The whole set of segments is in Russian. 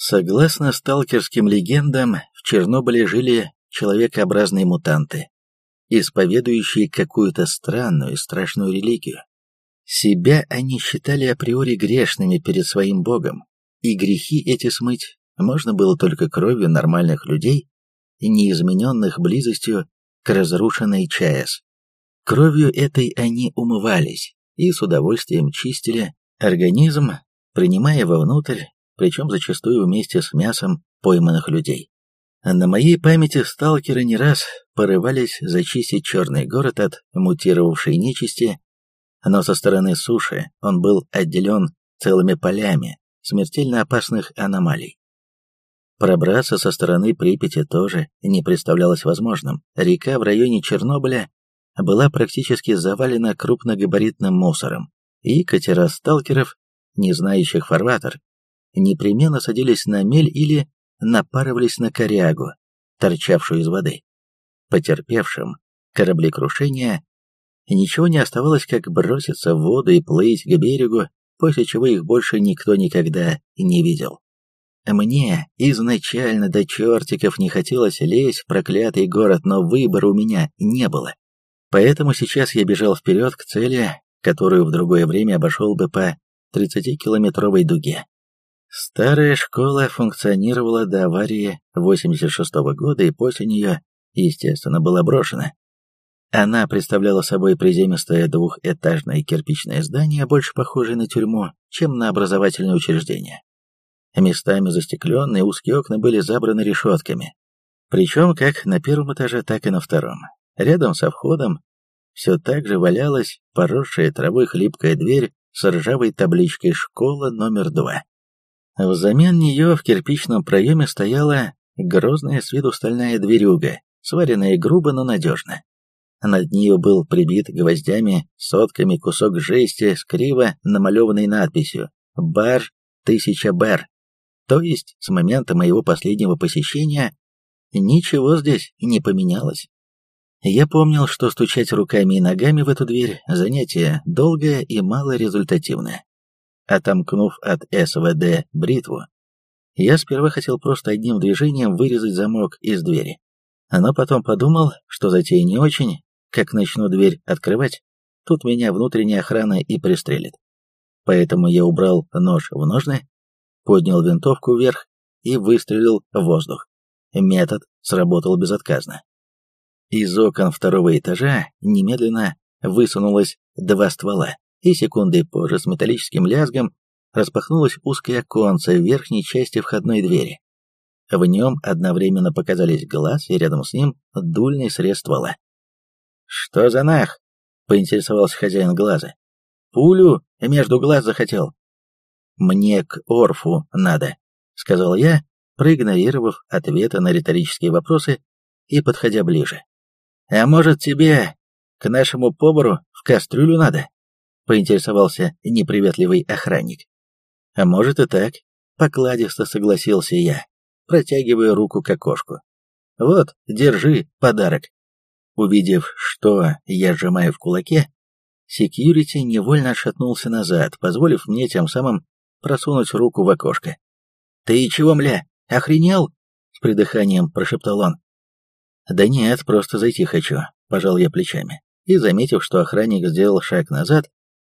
Согласно сталкерским легендам, в Чернобыле жили человекообразные мутанты, исповедующие какую-то странную и страшную религию. Себя они считали априори грешными перед своим богом, и грехи эти смыть можно было только кровью нормальных людей, неизмененных близостью к разрушенной ЧАЭС. Кровью этой они умывались и с удовольствием чистили организм, принимая вовнутрь причем зачастую вместе с мясом пойманных людей. На моей памяти сталкеры не раз порывались зачистить черный город от мутировавшей нечисти, но со стороны суши он был отделен целыми полями смертельно опасных аномалий. Пробраться со стороны Припяти тоже не представлялось возможным. Река в районе Чернобыля была практически завалена крупногабаритным мусором, и катера сталкеров, не знающих фарватер, непременно садились на мель или напарывались на корягу, торчавшую из воды. Потерпевшим кораблекрушение ничего не оставалось, как броситься в воду и плыть к берегу, после чего их больше никто никогда не видел. Мне изначально до чертиков не хотелось лезть в проклятый город, но выбора у меня не было. Поэтому сейчас я бежал вперед к цели, которую в другое время обошел бы по 30-километровой дуге. Старая школа функционировала до аварии 86 -го года и после нее, естественно, была брошена. Она представляла собой приземистое двухэтажное кирпичное здание, больше похожее на тюрьму, чем на образовательное учреждение. Местами застекленные узкие окна были забраны решетками. Причем как на первом этаже, так и на втором. Рядом со входом все так же валялась поросшая травой хлипкая дверь с ржавой табличкой «Школа номер два». Взамен нее в кирпичном проеме стояла грозная с виду стальная дверюга, сваренная грубо, но надежно. Над нее был прибит гвоздями, сотками кусок жести с криво намалеванной надписью «Бар тысяча бар». То есть, с момента моего последнего посещения ничего здесь не поменялось. Я помнил, что стучать руками и ногами в эту дверь – занятие долгое и малорезультативное отомкнув от СВД бритву. Я сперва хотел просто одним движением вырезать замок из двери. Но потом подумал, что затея не очень, как начну дверь открывать, тут меня внутренняя охрана и пристрелит. Поэтому я убрал нож в ножны, поднял винтовку вверх и выстрелил в воздух. Метод сработал безотказно. Из окон второго этажа немедленно высунулось два ствола и секундой позже с металлическим лязгом распахнулось узкое оконце в верхней части входной двери. В нем одновременно показались глаз и рядом с ним дульный срез ствола. «Что за нах?» — поинтересовался хозяин глаза. «Пулю между глаз захотел». «Мне к Орфу надо», — сказал я, проигнорировав ответы на риторические вопросы и подходя ближе. «А может, тебе к нашему повару в кастрюлю надо?» Поинтересовался неприветливый охранник. А может и так, покладисто согласился я, протягивая руку к окошку. Вот, держи подарок. Увидев, что я сжимаю в кулаке, секьюрити невольно отшатнулся назад, позволив мне тем самым просунуть руку в окошко. «Ты чего, мля, охренел?» — с придыханием прошептал он. «Да нет, просто зайти хочу», — пожал я плечами. И, заметив, что охранник сделал шаг назад,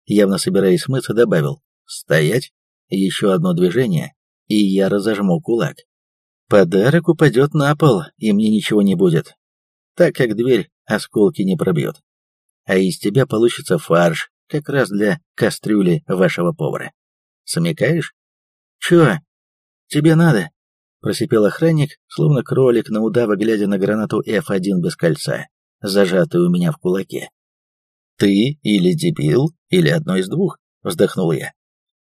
явно собираясь смыться, добавил «Стоять!» Еще одно движение, и я разожму кулак. Подарок упадет на пол, и мне ничего не будет, так как дверь осколки не пробьет. А из тебя получится фарш, как раз для кастрюли вашего повара. Смекаешь? Чё? Тебе надо? Просипел охранник, словно кролик на удава, глядя на гранату F1 без кольца, зажатую у меня в кулаке. «Ты или дебил, или одно из двух», — вздохнул я.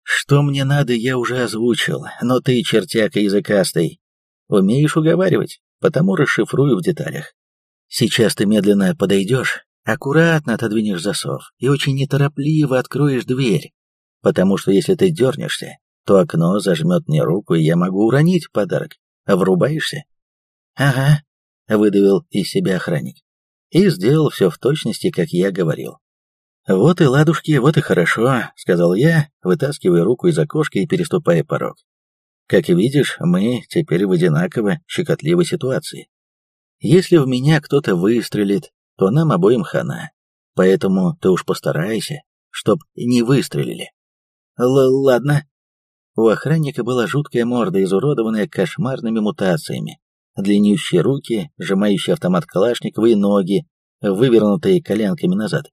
«Что мне надо, я уже озвучил, но ты, чертяка языкастый, умеешь уговаривать, потому расшифрую в деталях. Сейчас ты медленно подойдешь, аккуратно отодвинешь засов и очень неторопливо откроешь дверь, потому что если ты дернешься, то окно зажмет мне руку, и я могу уронить подарок. Врубаешься?» «Ага», — выдавил из себя охранник и сделал все в точности, как я говорил. «Вот и ладушки, вот и хорошо», — сказал я, вытаскивая руку из окошка и переступая порог. Как видишь, мы теперь в одинаково щекотливой ситуации. Если в меня кто-то выстрелит, то нам обоим хана. Поэтому ты уж постарайся, чтоб не выстрелили. Л ладно. У охранника была жуткая морда, изуродованная кошмарными мутациями. Длиннющие руки, сжимающие автомат Калашникова и ноги, вывернутые коленками назад.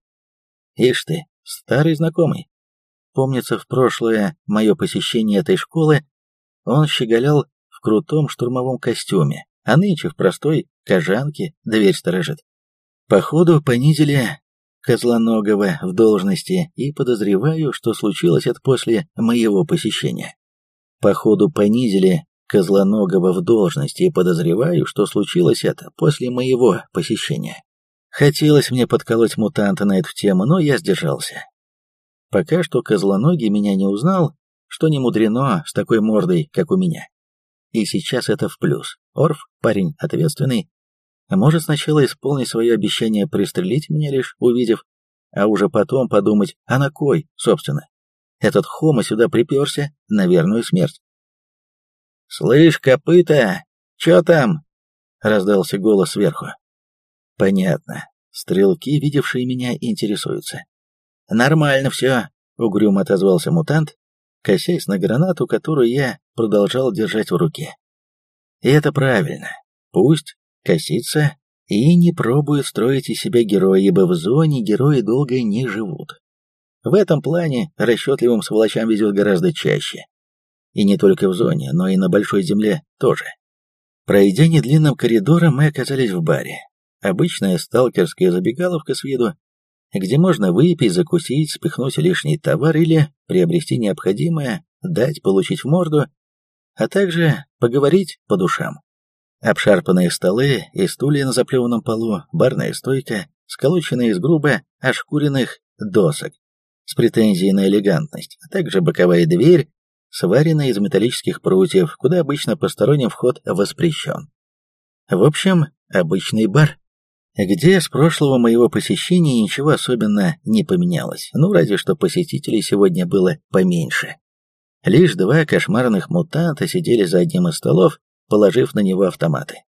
Ишь ты, старый знакомый. Помнится, в прошлое мое посещение этой школы он щеголял в крутом штурмовом костюме, а нынче в простой кожанке дверь сторожит. Походу, понизили Козлоногова в должности и подозреваю, что случилось это после моего посещения. Походу, понизили Козлоногова в должности и подозреваю, что случилось это после моего посещения. Хотелось мне подколоть мутанта на эту тему, но я сдержался. Пока что Козлоногий меня не узнал, что не мудрено с такой мордой, как у меня. И сейчас это в плюс. Орф, парень ответственный, может сначала исполнить свое обещание пристрелить меня лишь увидев, а уже потом подумать, а на кой, собственно. Этот хома сюда приперся на верную смерть. «Слышь, копыта, чё там?» — раздался голос сверху. «Понятно. Стрелки, видевшие меня, интересуются». «Нормально все», — угрюмо отозвался мутант, косясь на гранату, которую я продолжал держать в руке. И это правильно. Пусть косится и не пробует строить из себя героя, ибо в зоне герои долго не живут. В этом плане расчетливым сволочам везет гораздо чаще. И не только в зоне, но и на большой земле тоже. Пройдя недлинным коридором, мы оказались в баре. Обычная сталкерская забегаловка с виду, где можно выпить, закусить, спихнуть лишний товар или приобрести необходимое, дать получить в морду, а также поговорить по душам. Обшарпанные столы и стулья на заплеванном полу, барная стойка, сколоченная из грубо ошкуренных досок, с претензией на элегантность, а также боковая дверь, сваренная из металлических прутьев, куда обычно посторонним вход воспрещен. В общем, обычный бар где с прошлого моего посещения ничего особенно не поменялось, ну разве что посетителей сегодня было поменьше. Лишь два кошмарных мутанта сидели за одним из столов, положив на него автоматы.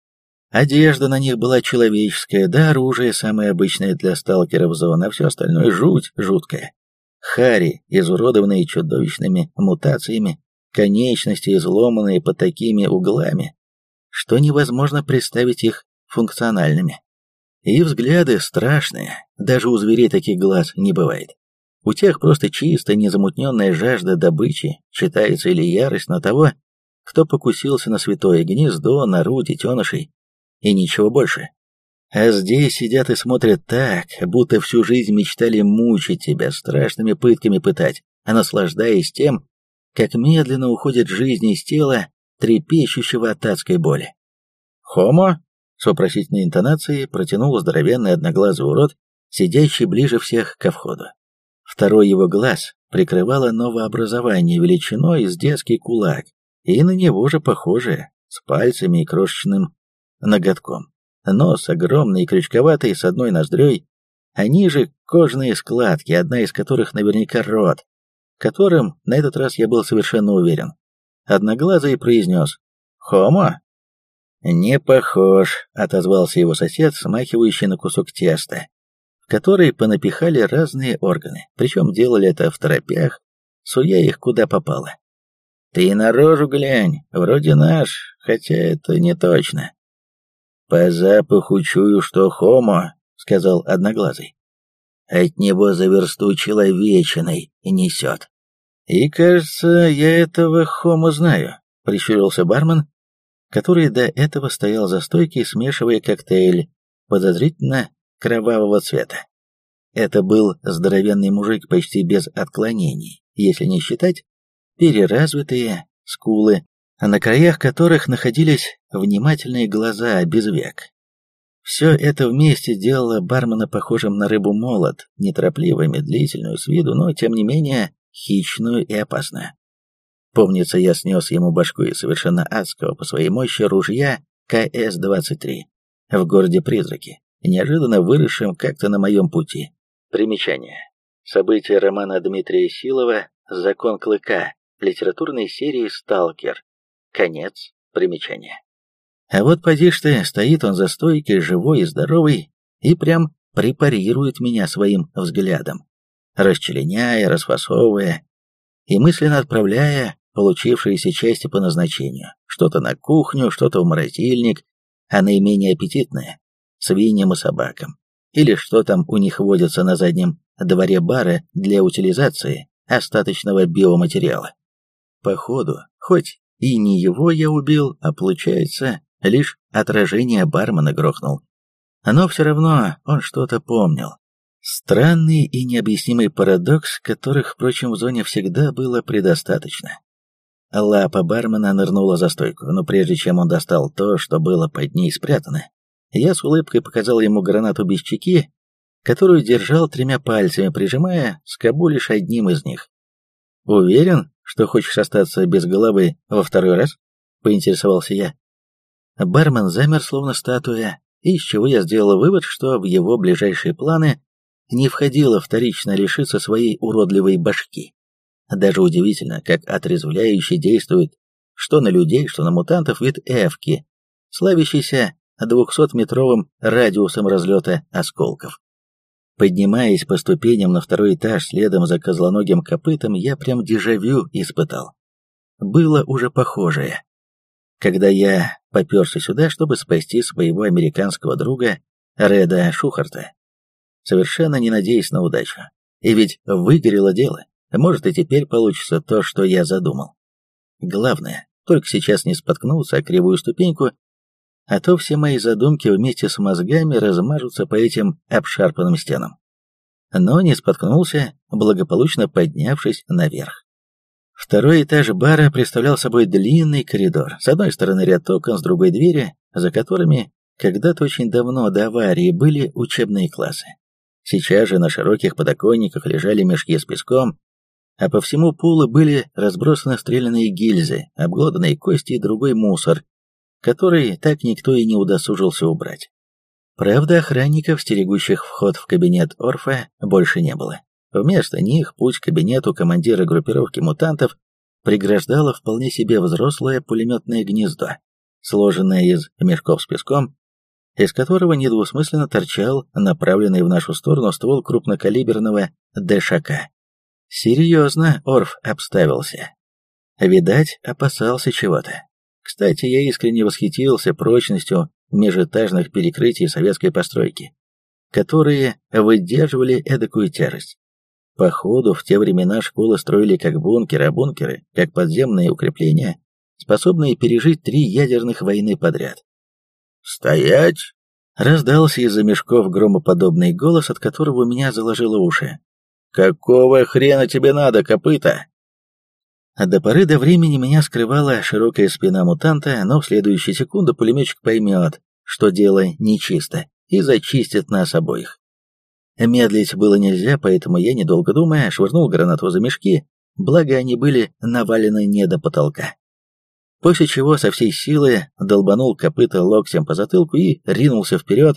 Одежда на них была человеческая, да оружие самое обычное для сталкеров зоны, а все остальное жуть жуткая. Хари, изуродованные чудовищными мутациями, конечности изломанные под такими углами, что невозможно представить их функциональными. И взгляды страшные, даже у зверей таких глаз не бывает. У тех просто чисто незамутненная жажда добычи, читается или ярость на того, кто покусился на святое гнездо, нору детенышей, и ничего больше. А здесь сидят и смотрят так, будто всю жизнь мечтали мучить тебя, страшными пытками пытать, а наслаждаясь тем, как медленно уходит жизнь из тела, трепещущего от адской боли. «Хомо?» с вопросительной интонацией протянул здоровенный одноглазый урод, сидящий ближе всех ко входу. Второй его глаз прикрывало новообразование величиной с детский кулак, и на него же похожее, с пальцами и крошечным ноготком. Нос огромный и крючковатый, с одной ноздрёй, а ниже кожные складки, одна из которых наверняка рот, которым на этот раз я был совершенно уверен. Одноглазый произнес «Хомо?» «Не похож», — отозвался его сосед, смахивающий на кусок теста, в который понапихали разные органы, причем делали это в торопях, суя их куда попало. «Ты на рожу глянь, вроде наш, хотя это не точно». «По запаху чую, что хомо», — сказал Одноглазый. «От него за версту человечиной несет». «И, кажется, я этого хомо знаю», — прищурился бармен, который до этого стоял за стойкой, смешивая коктейль, подозрительно кровавого цвета. Это был здоровенный мужик почти без отклонений, если не считать переразвитые скулы, на краях которых находились внимательные глаза без век. Все это вместе делало бармена похожим на рыбу-молот, неторопливо, медлительную с виду, но, тем не менее, хищную и опасную. Помнится, я снес ему башку из совершенно адского по своей мощи ружья КС-23 в городе Призраки, неожиданно выросшим как-то на моем пути. Примечание. События романа Дмитрия Силова «Закон Клыка» литературной серии «Сталкер». Конец примечания. А вот поди ж ты, стоит он за стойкой, живой и здоровый, и прям препарирует меня своим взглядом, расчленяя, расфасовывая и мысленно отправляя получившиеся части по назначению, что-то на кухню, что-то в морозильник, а наименее аппетитное – свиньям и собакам, или что там у них водится на заднем дворе бара для утилизации остаточного биоматериала. Походу, хоть и не его я убил, а получается, лишь отражение бармена грохнул. Но все равно он что-то помнил. Странный и необъяснимый парадокс, которых, впрочем, в зоне всегда было предостаточно. Лапа бармена нырнула за стойку, но прежде чем он достал то, что было под ней спрятано, я с улыбкой показал ему гранату без чеки, которую держал тремя пальцами, прижимая скобу лишь одним из них. «Уверен, что хочешь остаться без головы во второй раз?» — поинтересовался я. Бармен замер, словно статуя, из чего я сделал вывод, что в его ближайшие планы не входило вторично лишиться своей уродливой башки. Даже удивительно, как отрезвляюще действует что на людей, что на мутантов вид эвки, славящийся 200-метровым радиусом разлета осколков. Поднимаясь по ступеням на второй этаж следом за козлоногим копытом, я прям дежавю испытал. Было уже похожее. Когда я поперся сюда, чтобы спасти своего американского друга Реда Шухарта, совершенно не надеясь на удачу. И ведь выгорело дело. Может, и теперь получится то, что я задумал. Главное, только сейчас не споткнуться о кривую ступеньку а то все мои задумки вместе с мозгами размажутся по этим обшарпанным стенам. Но не споткнулся, благополучно поднявшись наверх. Второй этаж бара представлял собой длинный коридор. С одной стороны ряд окон, с другой двери, за которыми когда-то очень давно до аварии были учебные классы. Сейчас же на широких подоконниках лежали мешки с песком, а по всему полу были разбросаны стрелянные гильзы, обглоданные кости и другой мусор, который так никто и не удосужился убрать. Правда, охранников, стерегущих вход в кабинет Орфа, больше не было. Вместо них путь к кабинету командира группировки мутантов преграждало вполне себе взрослое пулеметное гнездо, сложенное из мешков с песком, из которого недвусмысленно торчал направленный в нашу сторону ствол крупнокалиберного ДШК. Серьезно Орф обставился. Видать, опасался чего-то. Кстати, я искренне восхитился прочностью межэтажных перекрытий советской постройки, которые выдерживали эдакую тяжесть. Походу, в те времена школы строили как бункеры, а бункеры как подземные укрепления, способные пережить три ядерных войны подряд. «Стоять!» — раздался из-за мешков громоподобный голос, от которого меня заложило уши. «Какого хрена тебе надо, копыта?» А до поры до времени меня скрывала широкая спина мутанта, но в следующую секунду пулеметчик поймет, что дело нечисто, и зачистит нас обоих. Медлить было нельзя, поэтому я, недолго думая, швырнул гранату за мешки, благо они были навалены не до потолка. После чего со всей силы долбанул копыта локтем по затылку и ринулся вперед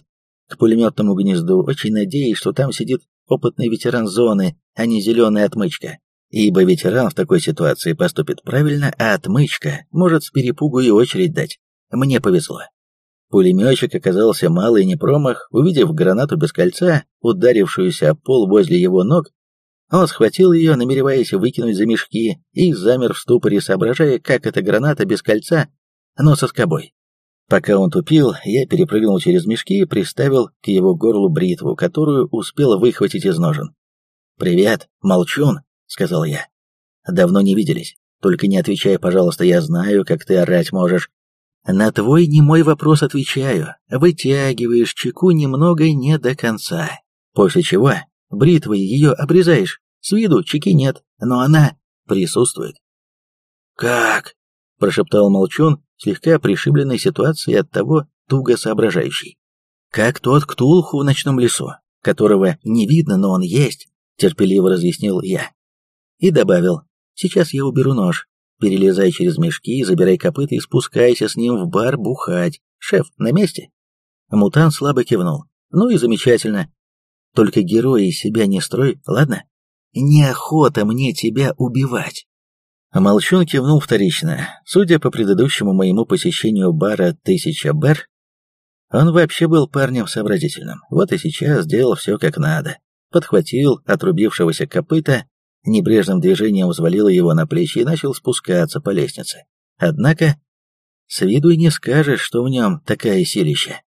к пулеметному гнезду, очень надеясь, что там сидит опытный ветеран зоны, а не зеленая отмычка ибо ветеран в такой ситуации поступит правильно, а отмычка может с перепугу и очередь дать. Мне повезло. Пулеметчик оказался малый не промах, увидев гранату без кольца, ударившуюся о пол возле его ног, он схватил ее, намереваясь выкинуть за мешки, и замер в ступоре, соображая, как эта граната без кольца, но со скобой. Пока он тупил, я перепрыгнул через мешки и приставил к его горлу бритву, которую успел выхватить из ножен. «Привет, молчун!» Сказал я. «Давно не виделись. Только не отвечай, пожалуйста, я знаю, как ты орать можешь. На твой немой вопрос отвечаю. Вытягиваешь чеку немного не до конца. После чего бритвой ее обрезаешь. С виду чеки нет, но она присутствует. «Как?» – прошептал Молчун, слегка пришибленной ситуацией от того туго соображающий. «Как тот ктулху в ночном лесу, которого не видно, но он есть», – терпеливо разъяснил я и добавил, «Сейчас я уберу нож. Перелезай через мешки, забирай копыта и спускайся с ним в бар бухать. Шеф, на месте?» Мутант слабо кивнул. «Ну и замечательно. Только героя из себя не строй, ладно? Неохота мне тебя убивать». Молчун кивнул вторично. Судя по предыдущему моему посещению бара «Тысяча Бер», он вообще был парнем сообразительным. Вот и сейчас сделал все как надо. Подхватил отрубившегося копыта, небрежным движением взвалил его на плечи и начал спускаться по лестнице. Однако, с виду и не скажешь, что в нем такая силища.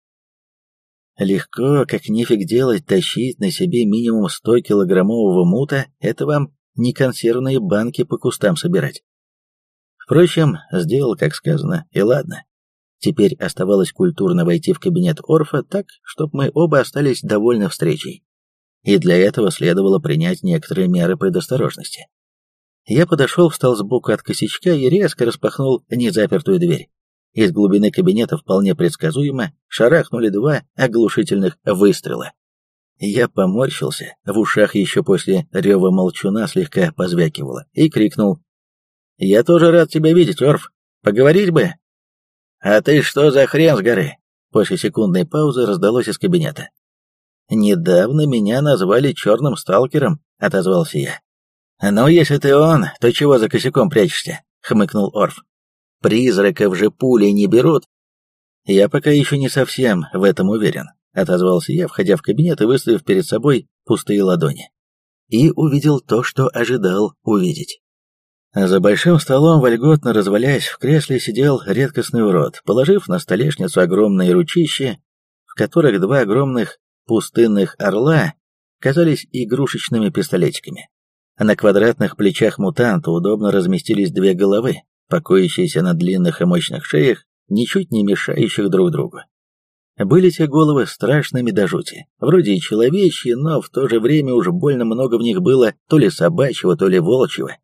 Легко, как нефиг делать, тащить на себе минимум 100-килограммового мута, это вам не консервные банки по кустам собирать. Впрочем, сделал, как сказано, и ладно. Теперь оставалось культурно войти в кабинет Орфа так, чтобы мы оба остались довольны встречей. И для этого следовало принять некоторые меры предосторожности. Я подошел, встал сбоку от косячка и резко распахнул незапертую дверь. Из глубины кабинета вполне предсказуемо шарахнули два оглушительных выстрела. Я поморщился, в ушах еще после рева молчуна слегка позвякивало, и крикнул. «Я тоже рад тебя видеть, Орф. Поговорить бы?» «А ты что за хрен с горы?» После секундной паузы раздалось из кабинета. «Недавно меня назвали черным сталкером», — отозвался я. «Ну, если ты он, то чего за косяком прячешься?» — хмыкнул Орф. «Призраков же пули не берут». «Я пока еще не совсем в этом уверен», — отозвался я, входя в кабинет и выставив перед собой пустые ладони. И увидел то, что ожидал увидеть. За большим столом, вольготно развалясь в кресле, сидел редкостный урод, положив на столешницу огромные ручища, в которых два огромных пустынных орла казались игрушечными пистолетиками. На квадратных плечах мутанта удобно разместились две головы, покоящиеся на длинных и мощных шеях, ничуть не мешающих друг другу. Были те головы страшными до жути, вроде и человечьи, но в то же время уж больно много в них было то ли собачьего, то ли волчьего.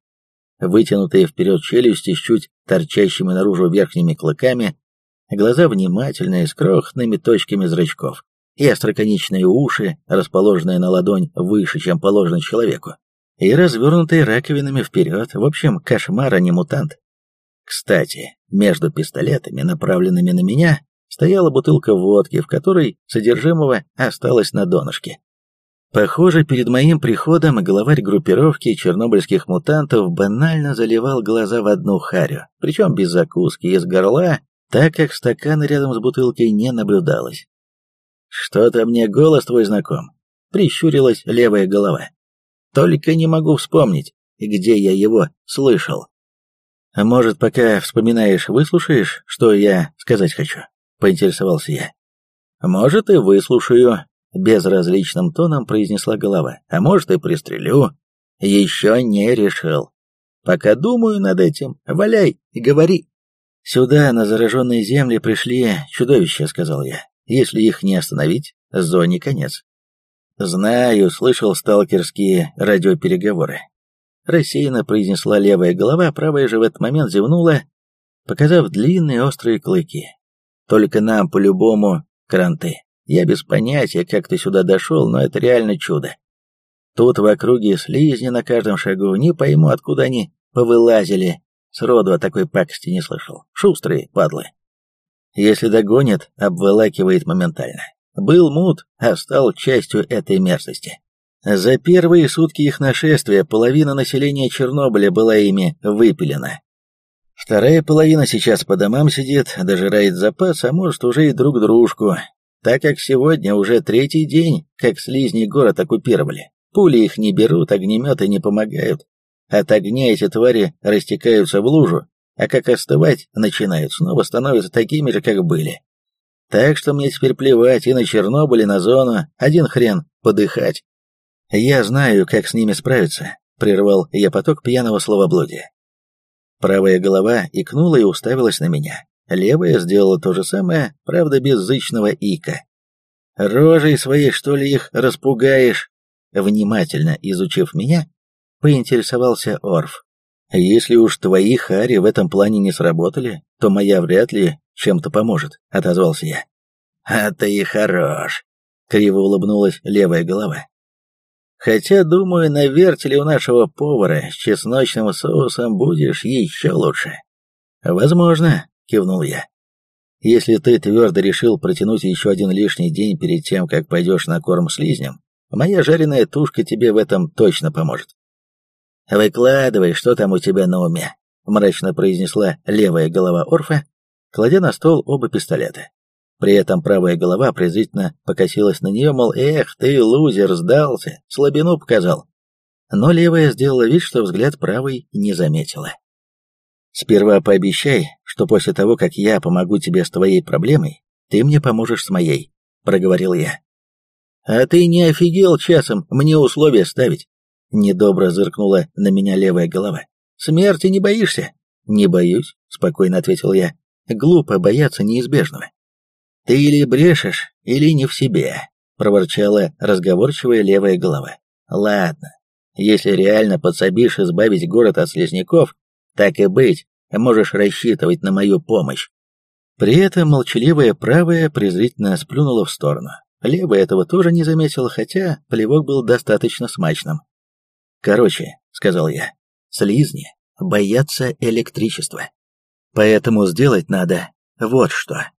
Вытянутые вперед челюсти с чуть торчащими наружу верхними клыками, глаза внимательные, с крохотными точками зрачков, и остроконечные уши, расположенные на ладонь выше, чем положено человеку, и развернутые раковинами вперед, в общем, кошмар, а не мутант. Кстати, между пистолетами, направленными на меня, стояла бутылка водки, в которой содержимого осталось на донышке. Похоже, перед моим приходом главарь группировки чернобыльских мутантов банально заливал глаза в одну харю, причем без закуски из горла, так как стакана рядом с бутылкой не наблюдалось. «Что-то мне голос твой знаком», — прищурилась левая голова. «Только не могу вспомнить, где я его слышал». «Может, пока вспоминаешь, выслушаешь, что я сказать хочу?» — поинтересовался я. «Может, и выслушаю», Безразличным тоном произнесла голова. А может и пристрелю. Еще не решил. Пока думаю над этим, валяй и говори. Сюда, на зараженные земли, пришли чудовища, сказал я. Если их не остановить, зоне конец. Знаю, слышал сталкерские радиопереговоры. Рассеянно произнесла левая голова, правая же в этот момент зевнула, показав длинные острые клыки. Только нам по-любому кранты. Я без понятия, как ты сюда дошел, но это реально чудо. Тут в округе слизни на каждом шагу, не пойму, откуда они повылазили. Сроду о такой пакости не слышал. Шустрые, падлы. Если догонит, обволакивает моментально. Был мут, а стал частью этой мерзости. За первые сутки их нашествия половина населения Чернобыля была ими выпилена. Вторая половина сейчас по домам сидит, дожирает запас, а может уже и друг дружку так как сегодня уже третий день, как слизни город оккупировали. Пули их не берут, огнеметы не помогают. От огня эти твари растекаются в лужу, а как остывать начинают, снова становятся такими же, как были. Так что мне теперь плевать и на Чернобыль, и на зону, один хрен подыхать. Я знаю, как с ними справиться, прервал я поток пьяного словоблудия. Правая голова икнула и уставилась на меня. Левая сделала то же самое, правда без зычного ика. «Рожей своей, что ли, их распугаешь?» Внимательно изучив меня, поинтересовался Орф. «Если уж твои хари в этом плане не сработали, то моя вряд ли чем-то поможет», — отозвался я. «А ты и хорош», — криво улыбнулась левая голова. «Хотя, думаю, на вертеле у нашего повара с чесночным соусом будешь еще лучше». «Возможно», кивнул я. Если ты твердо решил протянуть еще один лишний день перед тем, как пойдешь на корм слизням, моя жареная тушка тебе в этом точно поможет. Выкладывай, что там у тебя на уме, мрачно произнесла левая голова Орфа, кладя на стол оба пистолета. При этом правая голова презрительно покосилась на нее, мол, «Эх, ты, лузер, сдался, слабину показал». Но левая сделала вид, что взгляд правой не заметила. «Сперва пообещай, что после того, как я помогу тебе с твоей проблемой, ты мне поможешь с моей», — проговорил я. «А ты не офигел часом мне условия ставить?» Недобро зыркнула на меня левая голова. «Смерти не боишься?» «Не боюсь», — спокойно ответил я. «Глупо бояться неизбежного». «Ты или брешешь, или не в себе», — проворчала разговорчивая левая голова. «Ладно, если реально подсобишь избавить город от слизняков, так и быть, можешь рассчитывать на мою помощь». При этом молчаливая правая презрительно сплюнула в сторону. Левая этого тоже не заметила, хотя плевок был достаточно смачным. «Короче», — сказал я, — «слизни боятся электричества. Поэтому сделать надо вот что».